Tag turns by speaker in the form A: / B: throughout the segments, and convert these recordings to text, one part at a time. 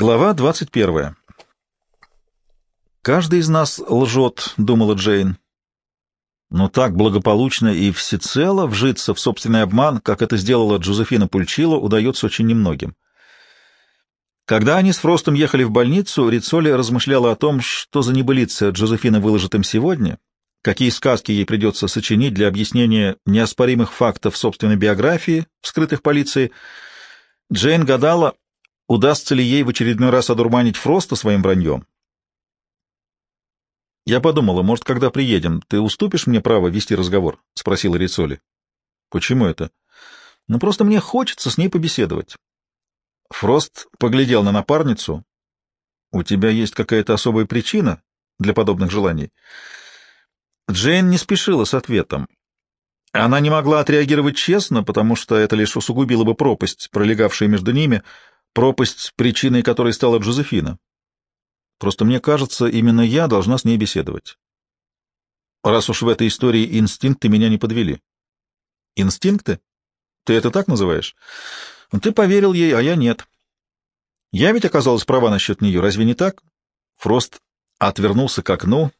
A: Глава 21. «Каждый из нас лжет», — думала Джейн. Но так благополучно и всецело вжиться в собственный обман, как это сделала Джозефина Пульчило, удается очень немногим. Когда они с Фростом ехали в больницу, Рицоли размышляла о том, что за небылица Джозефина выложит им сегодня, какие сказки ей придется сочинить для объяснения неоспоримых фактов собственной биографии, вскрытых полицией. Джейн гадала, Удастся ли ей в очередной раз одурманить Фроста своим враньем? «Я подумала, может, когда приедем, ты уступишь мне право вести разговор?» — спросила Рицоли. «Почему это?» «Ну, просто мне хочется с ней побеседовать». Фрост поглядел на напарницу. «У тебя есть какая-то особая причина для подобных желаний?» Джейн не спешила с ответом. Она не могла отреагировать честно, потому что это лишь усугубило бы пропасть, пролегавшая между ними — пропасть, причиной которой стала Джозефина. Просто мне кажется, именно я должна с ней беседовать. Раз уж в этой истории инстинкты меня не подвели. Инстинкты? Ты это так называешь? Ты поверил ей, а я нет. Я ведь оказалась права насчет нее, разве не так? Фрост отвернулся к окну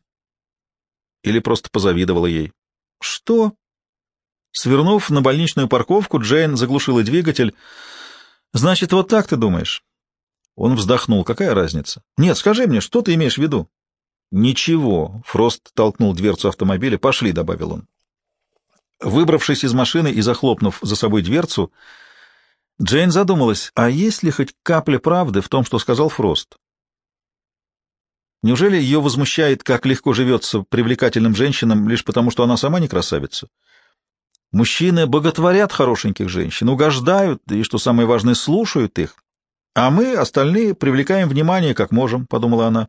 A: или просто позавидовала ей. Что? Свернув на больничную парковку, Джейн заглушила двигатель, Значит, вот так ты думаешь? Он вздохнул. Какая разница? Нет, скажи мне, что ты имеешь в виду? Ничего. Фрост толкнул дверцу автомобиля. Пошли, добавил он. Выбравшись из машины и захлопнув за собой дверцу, Джейн задумалась, а есть ли хоть капля правды в том, что сказал Фрост? Неужели ее возмущает, как легко живется привлекательным женщинам, лишь потому, что она сама не красавица? Мужчины боготворят хорошеньких женщин, угождают и, что самое важное, слушают их. А мы, остальные, привлекаем внимание, как можем, — подумала она.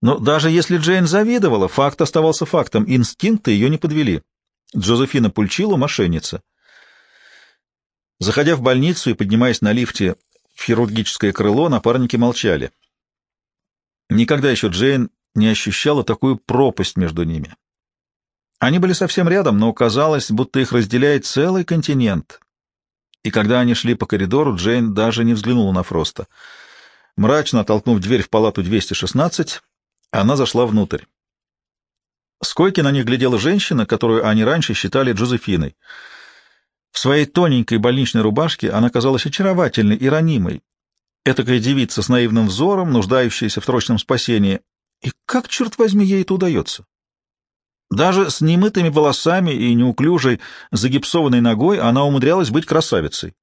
A: Но даже если Джейн завидовала, факт оставался фактом, инстинкты ее не подвели. Джозефина Пульчило — мошенница. Заходя в больницу и поднимаясь на лифте в хирургическое крыло, напарники молчали. Никогда еще Джейн не ощущала такую пропасть между ними. Они были совсем рядом, но казалось, будто их разделяет целый континент. И когда они шли по коридору, Джейн даже не взглянула на Фроста. Мрачно оттолкнув дверь в палату 216, она зашла внутрь. С койки на них глядела женщина, которую они раньше считали Джозефиной. В своей тоненькой больничной рубашке она казалась очаровательной и ранимой. Этакая девица с наивным взором, нуждающаяся в срочном спасении. И как, черт возьми, ей это удается? Даже с немытыми волосами и неуклюжей загипсованной ногой она умудрялась быть красавицей.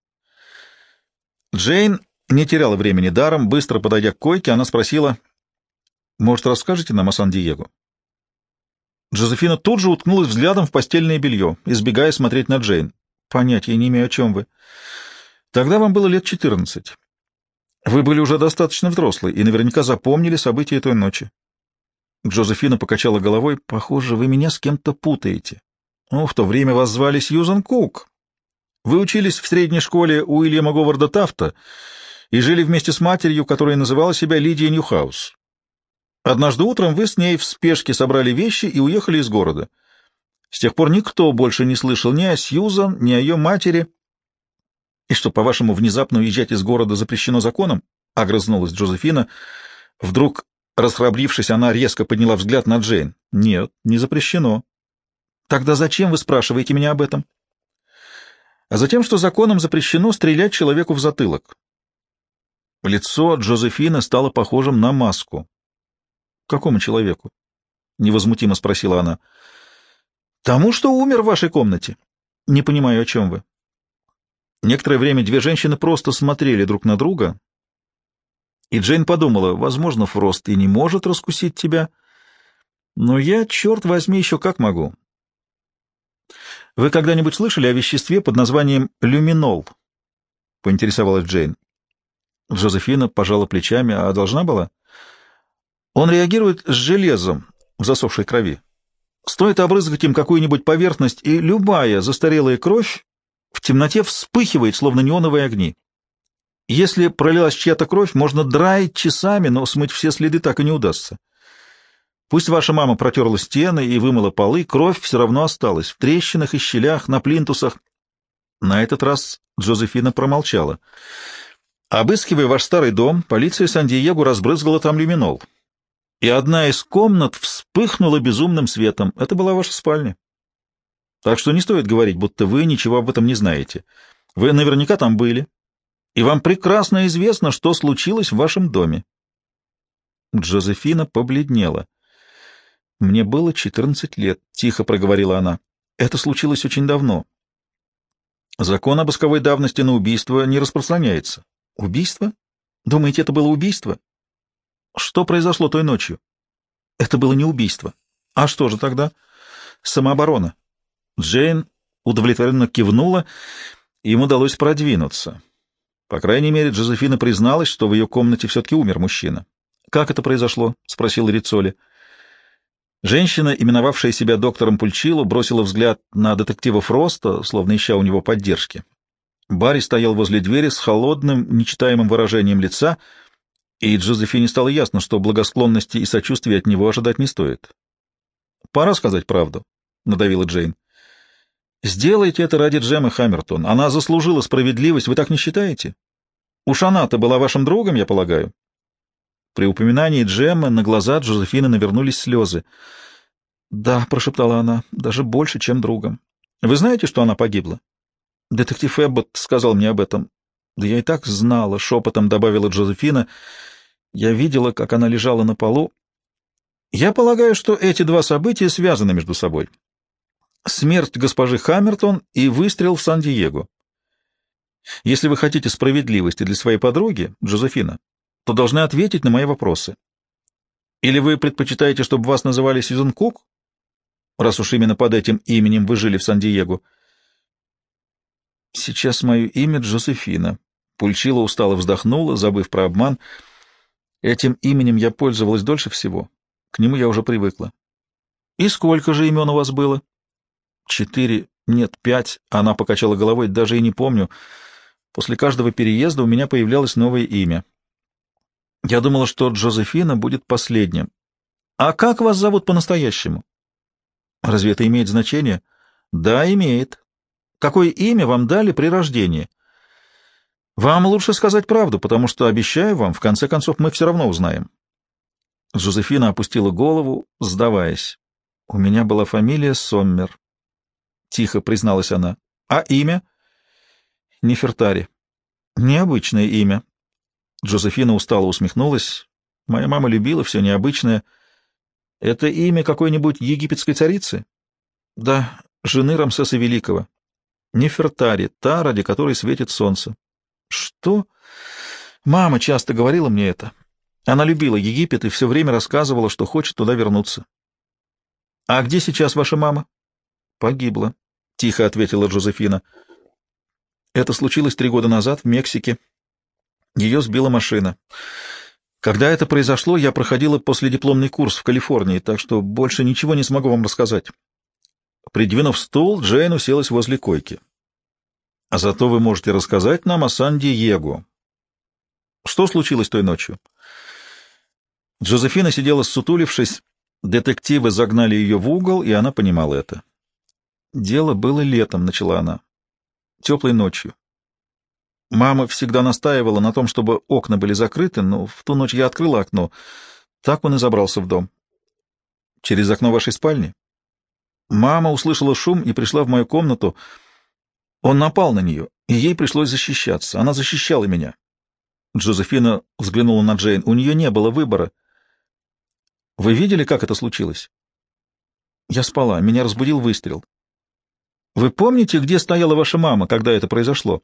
A: Джейн не теряла времени даром, быстро подойдя к койке, она спросила, «Может, расскажете нам о Сан-Диего?» Джозефина тут же уткнулась взглядом в постельное белье, избегая смотреть на Джейн. «Понятия не имею, о чем вы. Тогда вам было лет четырнадцать. Вы были уже достаточно взрослой и наверняка запомнили события той ночи. Джозефина покачала головой. «Похоже, вы меня с кем-то путаете. Ну, в то время вас звали Сьюзан Кук. Вы учились в средней школе у Уильяма Говарда Тафта и жили вместе с матерью, которая называла себя Лидия Ньюхаус. Однажды утром вы с ней в спешке собрали вещи и уехали из города. С тех пор никто больше не слышал ни о Сьюзан, ни о ее матери. И что, по-вашему, внезапно уезжать из города запрещено законом? — огрызнулась Джозефина. Вдруг Расхрабрившись, она резко подняла взгляд на Джейн. «Нет, не запрещено». «Тогда зачем вы спрашиваете меня об этом?» «А затем, что законом запрещено стрелять человеку в затылок». Лицо Джозефины стало похожим на маску. «Какому человеку?» — невозмутимо спросила она. «Тому, что умер в вашей комнате». «Не понимаю, о чем вы». Некоторое время две женщины просто смотрели друг на друга, и Джейн подумала, возможно, Фрост и не может раскусить тебя, но я, черт возьми, еще как могу. Вы когда-нибудь слышали о веществе под названием люминол? — поинтересовалась Джейн. Джозефина пожала плечами, а должна была? Он реагирует с железом в засохшей крови. Стоит обрызгать им какую-нибудь поверхность, и любая застарелая кровь в темноте вспыхивает, словно неоновые огни. Если пролилась чья-то кровь, можно драить часами, но смыть все следы так и не удастся. Пусть ваша мама протерла стены и вымыла полы, кровь все равно осталась в трещинах и щелях, на плинтусах. На этот раз Джозефина промолчала. Обыскивая ваш старый дом, полиция Сан-Диего разбрызгала там люминол. И одна из комнат вспыхнула безумным светом. Это была ваша спальня. Так что не стоит говорить, будто вы ничего об этом не знаете. Вы наверняка там были. И вам прекрасно известно, что случилось в вашем доме. Джозефина побледнела. «Мне было четырнадцать лет», — тихо проговорила она. «Это случилось очень давно. Закон об исковой давности на убийство не распространяется. Убийство? Думаете, это было убийство? Что произошло той ночью? Это было не убийство. А что же тогда? Самооборона. Джейн удовлетворенно кивнула, и им удалось продвинуться. По крайней мере, Джозефина призналась, что в ее комнате все-таки умер мужчина. «Как это произошло?» — спросил Рицоли. Женщина, именовавшая себя доктором Пульчило, бросила взгляд на детектива Фроста, словно ища у него поддержки. Барри стоял возле двери с холодным, нечитаемым выражением лица, и Джозефине стало ясно, что благосклонности и сочувствия от него ожидать не стоит. «Пора сказать правду», — надавила Джейн. «Сделайте это ради Джемы Хаммертон. Она заслужила справедливость, вы так не считаете? Уж она-то была вашим другом, я полагаю». При упоминании Джеммы на глаза Джозефины навернулись слезы. «Да», — прошептала она, — «даже больше, чем другом. Вы знаете, что она погибла?» «Детектив Эббот сказал мне об этом». «Да я и так знала», — шепотом добавила Джозефина. «Я видела, как она лежала на полу. Я полагаю, что эти два события связаны между собой. Смерть госпожи Хаммертон и выстрел в Сан-Диего. Если вы хотите справедливости для своей подруги, Джозефина, то должны ответить на мои вопросы. Или вы предпочитаете, чтобы вас называли Сьюзен Кук, раз уж именно под этим именем вы жили в Сан-Диего? Сейчас мое имя Джозефина. Пульчила устало вздохнула, забыв про обман. Этим именем я пользовалась дольше всего. К нему я уже привыкла. И сколько же имен у вас было? Четыре, нет, пять. Она покачала головой, даже и не помню. После каждого переезда у меня появлялось новое имя. Я думала, что Джозефина будет последним. А как вас зовут по-настоящему? Разве это имеет значение? Да, имеет. Какое имя вам дали при рождении? Вам лучше сказать правду, потому что, обещаю вам, в конце концов мы все равно узнаем. Джозефина опустила голову, сдаваясь. У меня была фамилия Соммер. Тихо призналась она. А имя? Нефертари. Необычное имя. Джозефина устало усмехнулась. Моя мама любила все необычное. Это имя какой-нибудь египетской царицы? Да, жены Рамсеса Великого. Нефертари, та, ради которой светит солнце. Что? Мама часто говорила мне это. Она любила Египет и все время рассказывала, что хочет туда вернуться. — А где сейчас ваша мама? — Погибла, — тихо ответила Джозефина. — Это случилось три года назад в Мексике. Ее сбила машина. Когда это произошло, я проходила последипломный курс в Калифорнии, так что больше ничего не смогу вам рассказать. Придвинув стул, Джейн уселась возле койки. — А зато вы можете рассказать нам о Сан-Диего. Что случилось той ночью? Джозефина сидела ссутулившись, детективы загнали ее в угол, и она понимала это. «Дело было летом», — начала она, — «теплой ночью. Мама всегда настаивала на том, чтобы окна были закрыты, но в ту ночь я открыла окно. Так он и забрался в дом. Через окно вашей спальни? Мама услышала шум и пришла в мою комнату. Он напал на нее, и ей пришлось защищаться. Она защищала меня. Джозефина взглянула на Джейн. У нее не было выбора. Вы видели, как это случилось? Я спала. Меня разбудил выстрел. Вы помните, где стояла ваша мама, когда это произошло?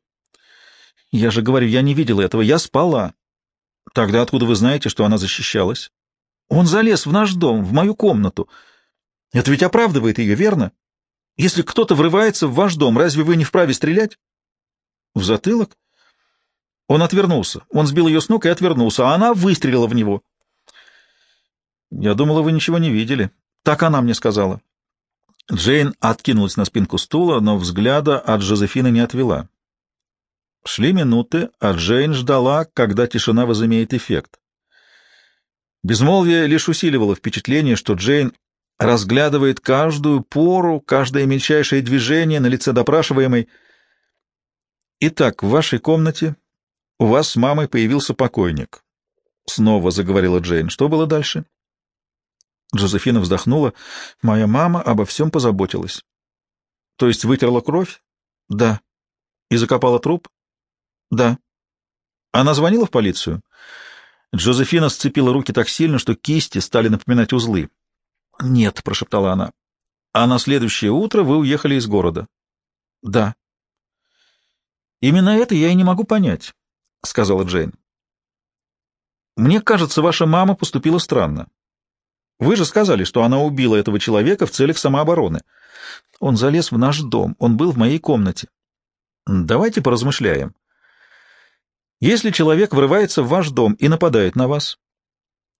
A: Я же говорю, я не видела этого, я спала. Тогда откуда вы знаете, что она защищалась? Он залез в наш дом, в мою комнату. Это ведь оправдывает ее, верно? Если кто-то врывается в ваш дом, разве вы не вправе стрелять? В затылок? Он отвернулся. Он сбил ее с ног и отвернулся, а она выстрелила в него. Я думала, вы ничего не видели. Так она мне сказала. Джейн откинулась на спинку стула, но взгляда от Жозефины не отвела. Шли минуты, а Джейн ждала, когда тишина возымеет эффект. Безмолвие лишь усиливало впечатление, что Джейн разглядывает каждую пору, каждое мельчайшее движение на лице допрашиваемой. «Итак, в вашей комнате у вас с мамой появился покойник. Снова заговорила Джейн. Что было дальше? Джозефина вздохнула. Моя мама обо всем позаботилась. То есть вытерла кровь? Да. И закопала труп? Да. Она звонила в полицию? Джозефина сцепила руки так сильно, что кисти стали напоминать узлы. «Нет», — прошептала она. «А на следующее утро вы уехали из города?» «Да». «Именно это я и не могу понять», — сказала Джейн. «Мне кажется, ваша мама поступила странно. Вы же сказали, что она убила этого человека в целях самообороны. Он залез в наш дом, он был в моей комнате. Давайте поразмышляем. Если человек врывается в ваш дом и нападает на вас,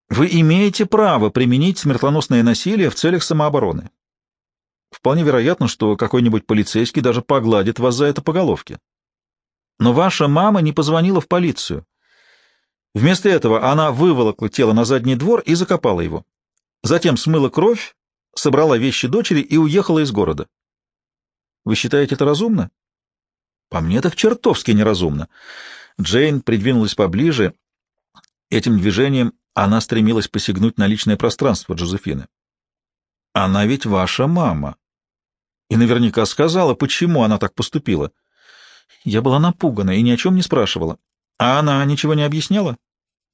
A: вы имеете право применить смертоносное насилие в целях самообороны. Вполне вероятно, что какой-нибудь полицейский даже погладит вас за это по головке. Но ваша мама не позвонила в полицию. Вместо этого она выволокла тело на задний двор и закопала его. Затем смыла кровь, собрала вещи дочери и уехала из города. Вы считаете это разумно? По мне так чертовски неразумно. Джейн придвинулась поближе. Этим движением она стремилась посягнуть на личное пространство Джозефины. Она ведь ваша мама. И наверняка сказала, почему она так поступила. Я была напугана и ни о чем не спрашивала. А она ничего не объясняла?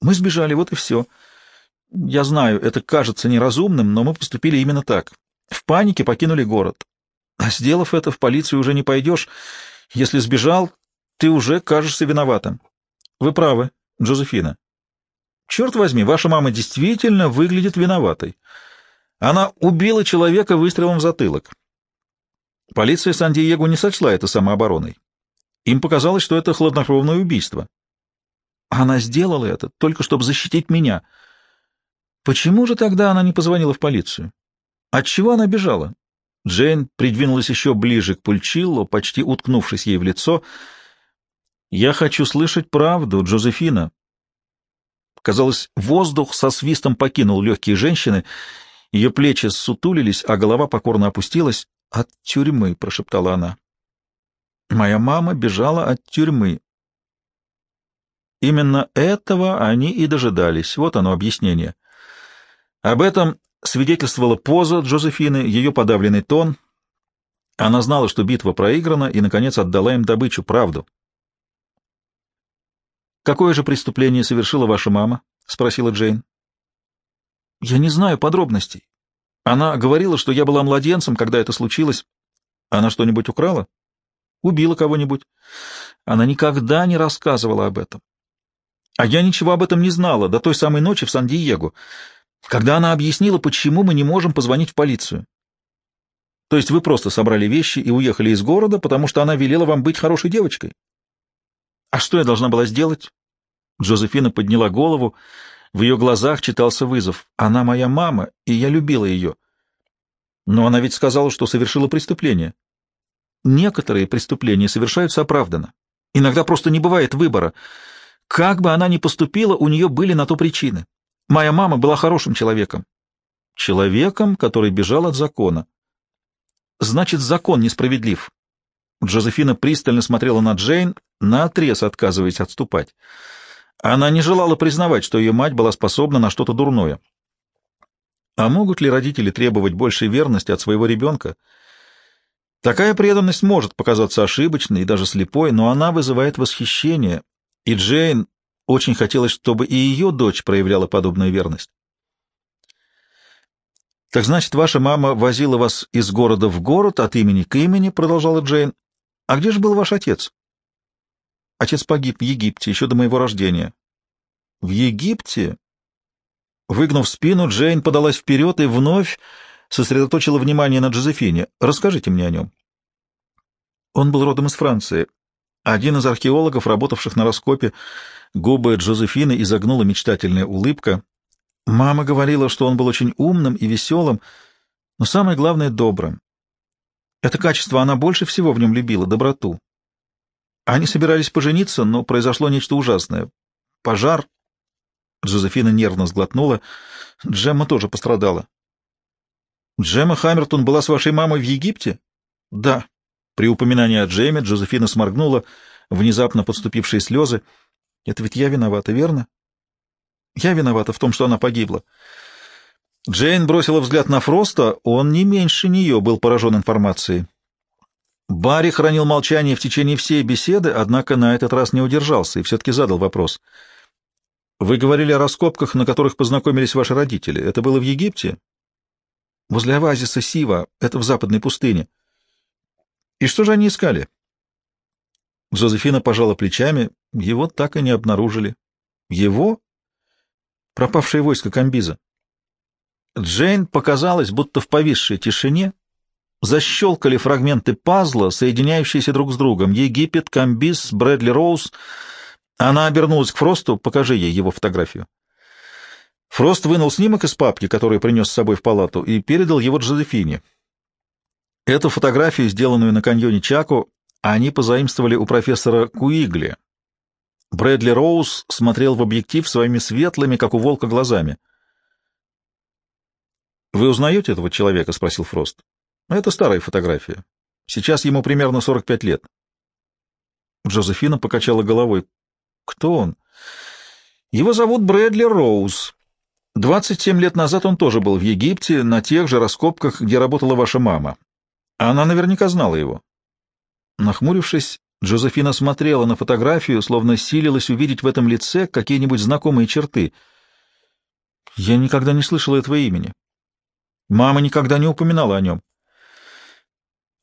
A: Мы сбежали, вот и все. Я знаю, это кажется неразумным, но мы поступили именно так. В панике покинули город. А сделав это, в полицию уже не пойдешь. Если сбежал, ты уже кажешься виноватым. Вы правы, Джозефина. Черт возьми, ваша мама действительно выглядит виноватой. Она убила человека выстрелом в затылок. Полиция Сан-Диего не сочла это самообороной. Им показалось, что это хладнокровное убийство. Она сделала это только чтобы защитить меня. Почему же тогда она не позвонила в полицию? От чего она бежала? Джейн придвинулась еще ближе к Пульчилло, почти уткнувшись ей в лицо. «Я хочу слышать правду, Джозефина». Казалось, воздух со свистом покинул легкие женщины, ее плечи ссутулились, а голова покорно опустилась. «От тюрьмы», — прошептала она. Моя мама бежала от тюрьмы. Именно этого они и дожидались. Вот оно объяснение. Об этом свидетельствовала поза Джозефины, ее подавленный тон. Она знала, что битва проиграна, и, наконец, отдала им добычу, правду. «Какое же преступление совершила ваша мама?» — спросила Джейн. «Я не знаю подробностей. Она говорила, что я была младенцем, когда это случилось. Она что-нибудь украла?» убила кого-нибудь. Она никогда не рассказывала об этом. А я ничего об этом не знала до той самой ночи в Сан-Диего, когда она объяснила, почему мы не можем позвонить в полицию. То есть вы просто собрали вещи и уехали из города, потому что она велела вам быть хорошей девочкой? А что я должна была сделать? Джозефина подняла голову, в ее глазах читался вызов. Она моя мама, и я любила ее. Но она ведь сказала, что совершила преступление. Некоторые преступления совершаются оправданно. Иногда просто не бывает выбора. Как бы она ни поступила, у нее были на то причины. Моя мама была хорошим человеком. Человеком, который бежал от закона. Значит, закон несправедлив. Джозефина пристально смотрела на Джейн, наотрез отказываясь отступать. Она не желала признавать, что ее мать была способна на что-то дурное. А могут ли родители требовать большей верности от своего ребенка? Такая преданность может показаться ошибочной и даже слепой, но она вызывает восхищение, и Джейн очень хотелось, чтобы и ее дочь проявляла подобную верность. «Так значит, ваша мама возила вас из города в город, от имени к имени», — продолжала Джейн. «А где же был ваш отец?» «Отец погиб в Египте еще до моего рождения». «В Египте?» Выгнув спину, Джейн подалась вперед и вновь сосредоточила внимание на Джозефине. Расскажите мне о нем. Он был родом из Франции. Один из археологов, работавших на раскопе, губы Джозефины изогнула мечтательная улыбка. Мама говорила, что он был очень умным и веселым, но самое главное — добрым. Это качество она больше всего в нем любила — доброту. Они собирались пожениться, но произошло нечто ужасное. Пожар. Джозефина нервно сглотнула. Джемма тоже пострадала. Джемма Хаммертон была с вашей мамой в Египте? Да. При упоминании о Джеме Джозефина сморгнула внезапно подступившие слезы. Это ведь я виновата, верно? Я виновата в том, что она погибла. Джейн бросила взгляд на Фроста, он не меньше нее был поражен информацией. Барри хранил молчание в течение всей беседы, однако на этот раз не удержался и все-таки задал вопрос. «Вы говорили о раскопках, на которых познакомились ваши родители. Это было в Египте?» «Возле оазиса Сива. Это в западной пустыне». «И что же они искали?» Жозефина пожала плечами. Его так и не обнаружили. «Его?» «Пропавшее войско Камбиза». Джейн показалось, будто в повисшей тишине защелкали фрагменты пазла, соединяющиеся друг с другом. Египет, Камбиз, Брэдли Роуз. Она обернулась к Фросту. «Покажи ей его фотографию». Фрост вынул снимок из папки, который принес с собой в палату, и передал его Джозефине. Эту фотографию, сделанную на каньоне Чако, они позаимствовали у профессора Куигли. Брэдли Роуз смотрел в объектив своими светлыми, как у волка, глазами. «Вы узнаете этого человека?» — спросил Фрост. «Это старая фотография. Сейчас ему примерно 45 лет». Джозефина покачала головой. «Кто он?» «Его зовут Брэдли Роуз. 27 лет назад он тоже был в Египте, на тех же раскопках, где работала ваша мама. Она наверняка знала его». Нахмурившись, Джозефина смотрела на фотографию, словно силилась увидеть в этом лице какие-нибудь знакомые черты. «Я никогда не слышала этого имени. Мама никогда не упоминала о нем.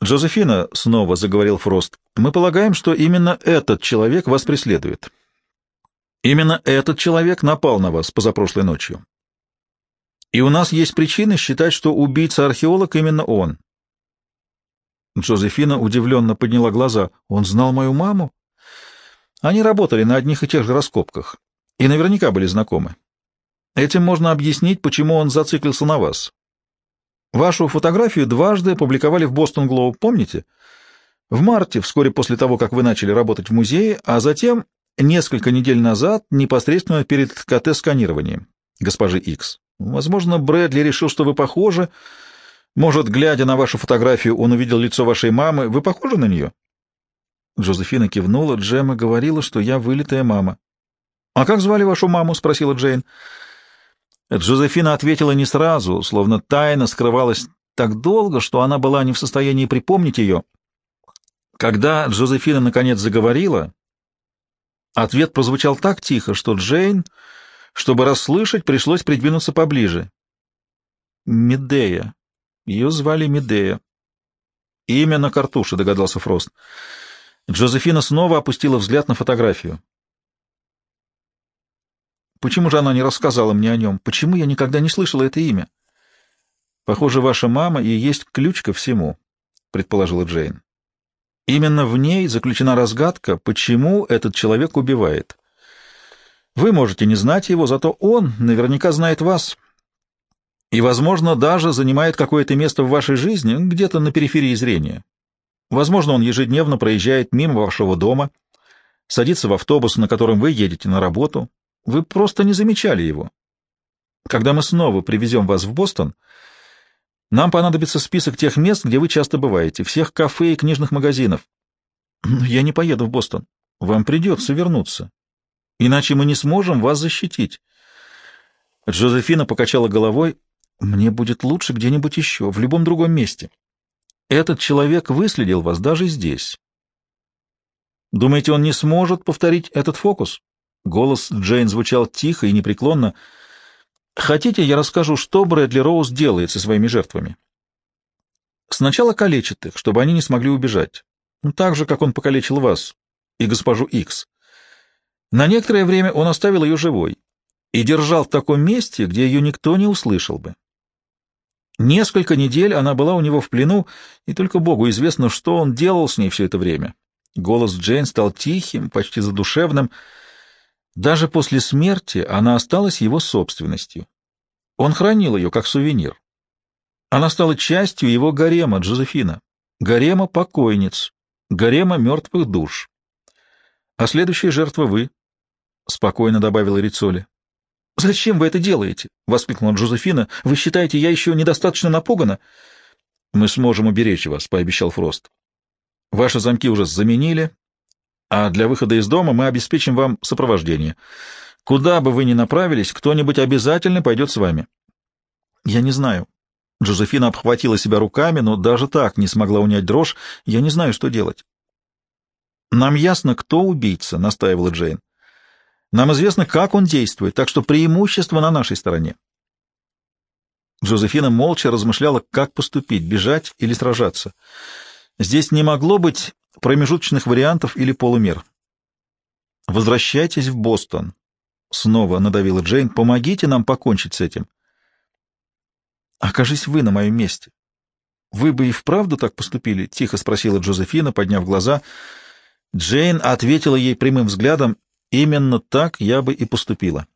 A: «Джозефина», — снова заговорил Фрост, — «мы полагаем, что именно этот человек вас преследует. Именно этот человек напал на вас позапрошлой ночью. И у нас есть причины считать, что убийца-археолог именно он». Джозефина удивленно подняла глаза. «Он знал мою маму?» Они работали на одних и тех же раскопках и наверняка были знакомы. Этим можно объяснить, почему он зациклился на вас. Вашу фотографию дважды опубликовали в Бостон Глоуб, помните? В марте, вскоре после того, как вы начали работать в музее, а затем несколько недель назад, непосредственно перед КТ-сканированием госпожи Икс. Возможно, Брэдли решил, что вы похожи. Может, глядя на вашу фотографию, он увидел лицо вашей мамы. Вы похожи на нее? Джозефина кивнула. Джема говорила, что я вылитая мама. — А как звали вашу маму? — спросила Джейн. — Джозефина ответила не сразу, словно тайна скрывалась так долго, что она была не в состоянии припомнить ее. Когда Джозефина наконец заговорила, ответ прозвучал так тихо, что Джейн, чтобы расслышать, пришлось придвинуться поближе. Медея. Ее звали Медея. Имя на картуше, догадался Фрост. Джозефина снова опустила взгляд на фотографию. Почему же она не рассказала мне о нем? Почему я никогда не слышала это имя? Похоже, ваша мама и есть ключ ко всему, предположила Джейн. Именно в ней заключена разгадка, почему этот человек убивает. Вы можете не знать его, зато он наверняка знает вас. И, возможно, даже занимает какое-то место в вашей жизни, где-то на периферии зрения. Возможно, он ежедневно проезжает мимо вашего дома, садится в автобус, на котором вы едете на работу, вы просто не замечали его. Когда мы снова привезем вас в Бостон, нам понадобится список тех мест, где вы часто бываете, всех кафе и книжных магазинов. Но я не поеду в Бостон. Вам придется вернуться. Иначе мы не сможем вас защитить. Джозефина покачала головой. Мне будет лучше где-нибудь еще, в любом другом месте. Этот человек выследил вас даже здесь. Думаете, он не сможет повторить этот фокус? Голос Джейн звучал тихо и непреклонно. «Хотите, я расскажу, что Брэдли Роуз делает со своими жертвами?» «Сначала калечит их, чтобы они не смогли убежать. Ну, так же, как он покалечил вас и госпожу Икс. На некоторое время он оставил ее живой и держал в таком месте, где ее никто не услышал бы. Несколько недель она была у него в плену, и только Богу известно, что он делал с ней все это время. Голос Джейн стал тихим, почти задушевным — даже после смерти она осталась его собственностью. Он хранил ее как сувенир. Она стала частью его гарема, Джозефина, гарема покойниц, гарема мертвых душ. А следующая жертва вы, — спокойно добавила Рицоли. — Зачем вы это делаете? — воскликнула Джозефина. — Вы считаете, я еще недостаточно напугана? — Мы сможем уберечь вас, — пообещал Фрост. — Ваши замки уже заменили, а для выхода из дома мы обеспечим вам сопровождение. Куда бы вы ни направились, кто-нибудь обязательно пойдет с вами. Я не знаю. Джозефина обхватила себя руками, но даже так не смогла унять дрожь. Я не знаю, что делать. Нам ясно, кто убийца, настаивала Джейн. Нам известно, как он действует, так что преимущество на нашей стороне. Джозефина молча размышляла, как поступить, бежать или сражаться. Здесь не могло быть промежуточных вариантов или полумер. «Возвращайтесь в Бостон», — снова надавила Джейн. «Помогите нам покончить с этим». «Окажись вы на моем месте. Вы бы и вправду так поступили?» — тихо спросила Джозефина, подняв глаза. Джейн ответила ей прямым взглядом. «Именно так я бы и поступила».